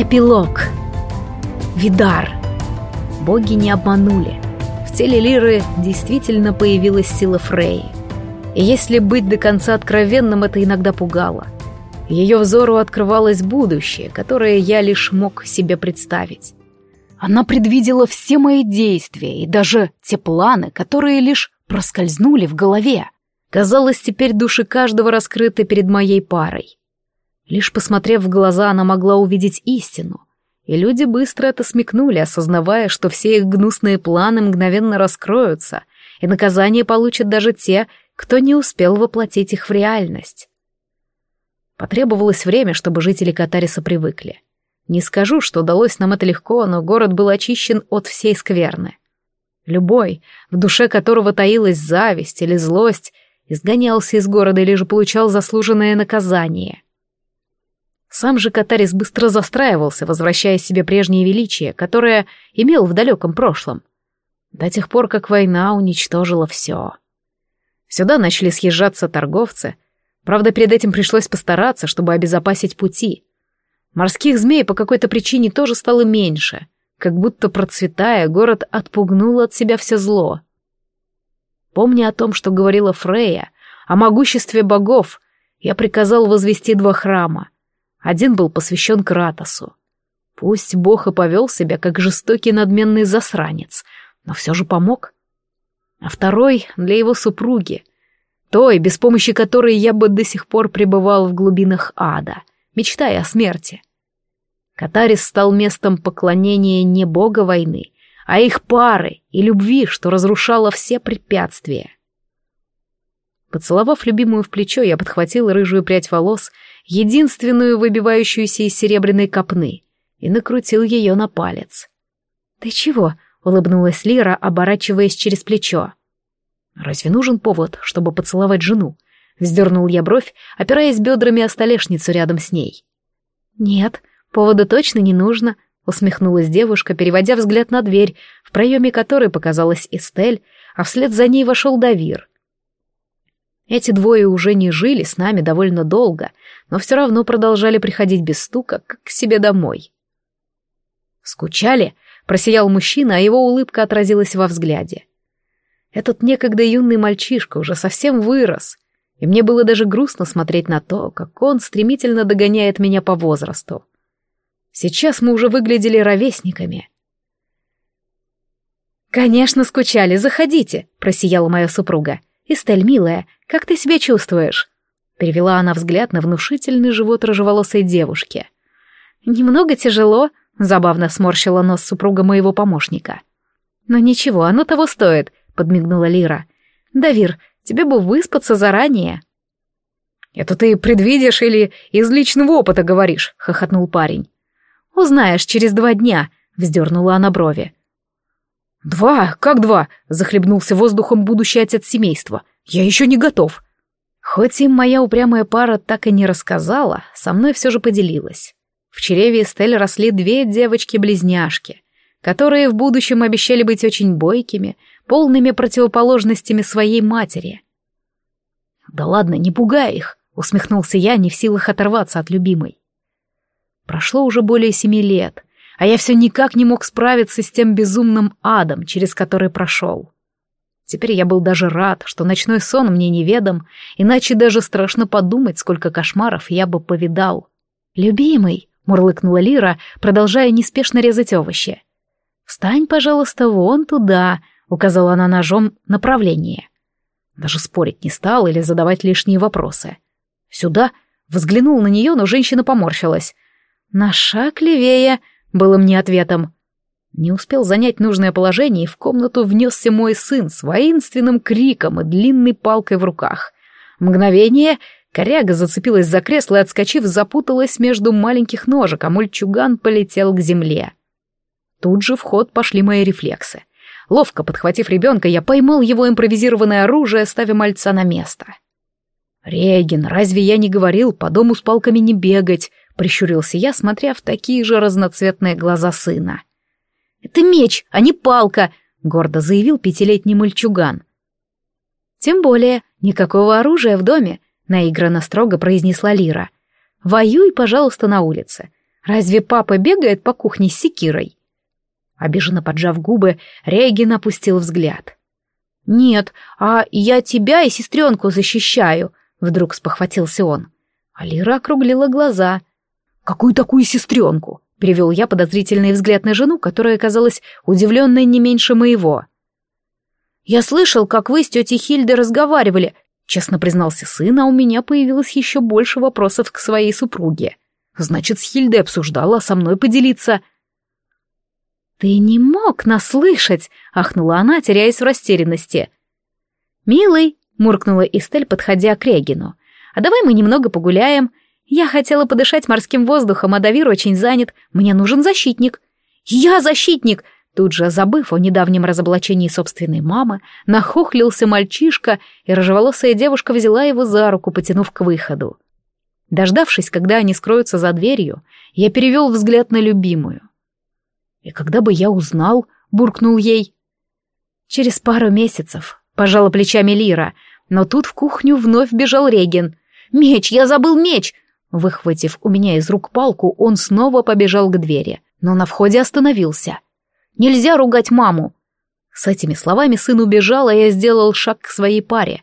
Эпилог. Видар. Боги не обманули. В теле Лиры действительно появилась сила Фреи. И если быть до конца откровенным, это иногда пугало. Ее взору открывалось будущее, которое я лишь мог себе представить. Она предвидела все мои действия и даже те планы, которые лишь проскользнули в голове. Казалось, теперь души каждого раскрыты перед моей парой. Лишь посмотрев в глаза, она могла увидеть истину. И люди быстро это смекнули, осознавая, что все их гнусные планы мгновенно раскроются, и наказание получат даже те, кто не успел воплотить их в реальность. Потребовалось время, чтобы жители Катариса привыкли. Не скажу, что удалось нам это легко, но город был очищен от всей скверны. Любой, в душе которого таилась зависть или злость, изгонялся из города или же получал заслуженное наказание — сам же Катарис быстро застраивался, возвращая себе прежнее величие, которое имел в далеком прошлом. До тех пор, как война уничтожила все. Сюда начали съезжаться торговцы. Правда, перед этим пришлось постараться, чтобы обезопасить пути. Морских змей по какой-то причине тоже стало меньше. Как будто процветая, город отпугнул от себя все зло. Помня о том, что говорила Фрея, о могуществе богов, я приказал возвести два храма — один был посвящен Кратосу. Пусть бог и повел себя как жестокий надменный засранец, но все же помог. А второй — для его супруги, той, без помощи которой я бы до сих пор пребывал в глубинах ада, мечтая о смерти. Катарис стал местом поклонения не бога войны, а их пары и любви, что разрушало все препятствия. Поцеловав любимую в плечо, я подхватил рыжую прядь волос единственную выбивающуюся из серебряной копны, и накрутил ее на палец. «Ты чего?» — улыбнулась Лира, оборачиваясь через плечо. «Разве нужен повод, чтобы поцеловать жену?» — вздернул я бровь, опираясь бедрами о столешницу рядом с ней. «Нет, повода точно не нужно», — усмехнулась девушка, переводя взгляд на дверь, в проеме которой показалась Эстель, а вслед за ней вошел Давир. Эти двое уже не жили с нами довольно долго, но все равно продолжали приходить без стука, как к себе домой. «Скучали?» — просиял мужчина, а его улыбка отразилась во взгляде. Этот некогда юный мальчишка уже совсем вырос, и мне было даже грустно смотреть на то, как он стремительно догоняет меня по возрасту. Сейчас мы уже выглядели ровесниками. «Конечно, скучали, заходите», — просияла моя супруга. «Эстель, милая, как ты себя чувствуешь?» Перевела она взгляд на внушительный живот рыжеволосой девушки. «Немного тяжело», — забавно сморщила нос супруга моего помощника. «Но ничего, оно того стоит», — подмигнула Лира. «Давир, тебе бы выспаться заранее». «Это ты предвидишь или из личного опыта говоришь?» — хохотнул парень. «Узнаешь через два дня», — вздернула она брови. «Два? Как два?» — захлебнулся воздухом будущий отец семейства. «Я еще не готов». Хоть им моя упрямая пара так и не рассказала, со мной все же поделилась. В чреве Эстель росли две девочки-близняшки, которые в будущем обещали быть очень бойкими, полными противоположностями своей матери. «Да ладно, не пугай их», — усмехнулся я, не в силах оторваться от любимой. Прошло уже более семи лет, а я все никак не мог справиться с тем безумным адом, через который прошел. Теперь я был даже рад, что ночной сон мне неведом, иначе даже страшно подумать, сколько кошмаров я бы повидал. «Любимый», — мурлыкнула Лира, продолжая неспешно резать овощи. «Встань, пожалуйста, вон туда», — указала она ножом направление. Даже спорить не стал или задавать лишние вопросы. «Сюда?» — взглянул на нее, но женщина поморщилась. «На шаг левее», — было мне ответом. Не успел занять нужное положение, и в комнату внесся мой сын с воинственным криком и длинной палкой в руках. Мгновение коряга зацепилась за кресло и, отскочив, запуталась между маленьких ножек, а мальчуган полетел к земле. Тут же в ход пошли мои рефлексы. Ловко подхватив ребенка, я поймал его импровизированное оружие, ставя мальца на место. «Реген, разве я не говорил по дому с палками не бегать?» — прищурился я, смотря в такие же разноцветные глаза сына. «Это меч, а не палка», — гордо заявил пятилетний мальчуган. «Тем более, никакого оружия в доме», — наигранно строго произнесла Лира. «Воюй, пожалуйста, на улице. Разве папа бегает по кухне с секирой? Обиженно поджав губы, Рейгин опустил взгляд. «Нет, а я тебя и сестренку защищаю», — вдруг спохватился он. Алира округлила глаза. «Какую такую сестренку?» — перевел я подозрительный взгляд на жену, которая казалась удивленной не меньше моего. «Я слышал, как вы с тетей Хильдой разговаривали», — честно признался сын, а у меня появилось еще больше вопросов к своей супруге. «Значит, с Хильдой обсуждала, а со мной поделиться». «Ты не мог нас слышать!» — ахнула она, теряясь в растерянности. «Милый!» — муркнула Эстель, подходя к Регину. «А давай мы немного погуляем. Я хотела подышать морским воздухом, а Давир очень занят. Мне нужен защитник». «Я защитник!» Тут же, забыв о недавнем разоблачении собственной мамы, нахохлился мальчишка, и рыжеволосая девушка взяла его за руку, потянув к выходу. Дождавшись, когда они скроются за дверью, я перевел взгляд на любимую. И когда бы я узнал, буркнул ей. Через пару месяцев, пожала плечами Лира, но тут в кухню вновь бежал Реген. «Меч! Я забыл меч!» Выхватив у меня из рук палку, он снова побежал к двери, но на входе остановился. «Нельзя ругать маму!» С этими словами сын убежал, а я сделал шаг к своей паре.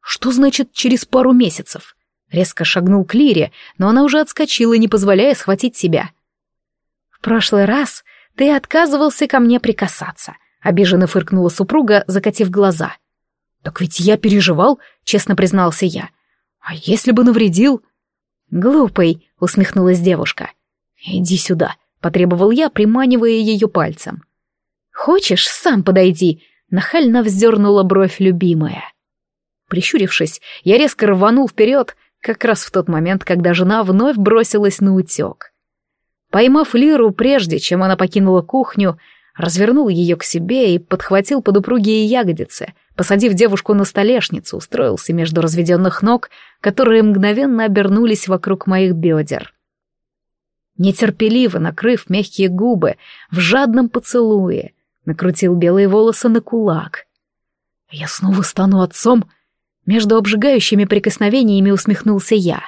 «Что значит через пару месяцев?» Резко шагнул к Лире, но она уже отскочила, не позволяя схватить себя. «В прошлый раз «Ты отказывался ко мне прикасаться», — обиженно фыркнула супруга, закатив глаза. «Так ведь я переживал», — честно признался я. «А если бы навредил?» «Глупый», — усмехнулась девушка. «Иди сюда», — потребовал я, приманивая ее пальцем. «Хочешь, сам подойди», — нахально вздернула бровь любимая. Прищурившись, я резко рванул вперед, как раз в тот момент, когда жена вновь бросилась на утек. Поймав Лиру прежде, чем она покинула кухню, развернул ее к себе и подхватил под упругие ягодицы, посадив девушку на столешницу, устроился между разведенных ног, которые мгновенно обернулись вокруг моих бедер. Нетерпеливо накрыв мягкие губы в жадном поцелуе, накрутил белые волосы на кулак. «Я снова стану отцом?» Между обжигающими прикосновениями усмехнулся я.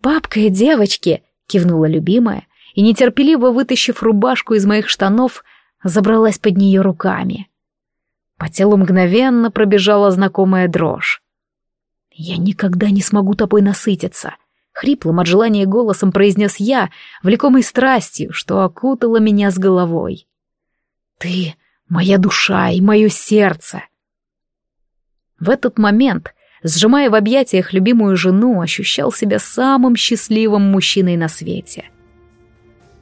«Папка и девочки!» кивнула любимая и, нетерпеливо вытащив рубашку из моих штанов, забралась под нее руками. По телу мгновенно пробежала знакомая дрожь. «Я никогда не смогу тобой насытиться», — хриплым от желания голосом произнес я, влекомой страстью, что окутала меня с головой. «Ты — моя душа и мое сердце». В этот момент сжимая в объятиях любимую жену, ощущал себя самым счастливым мужчиной на свете.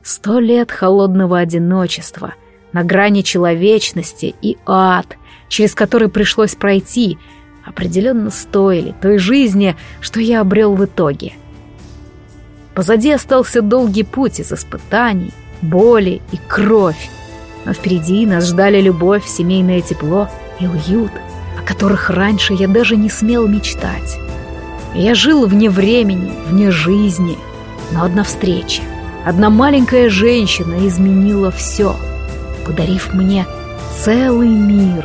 Сто лет холодного одиночества, на грани человечности и ад, через который пришлось пройти, определенно стоили той жизни, что я обрел в итоге. Позади остался долгий путь из испытаний, боли и кровь, но впереди нас ждали любовь, семейное тепло и уют — которых раньше я даже не смел мечтать. Я жил вне времени, вне жизни, но одна встреча, одна маленькая женщина изменила все, подарив мне целый мир.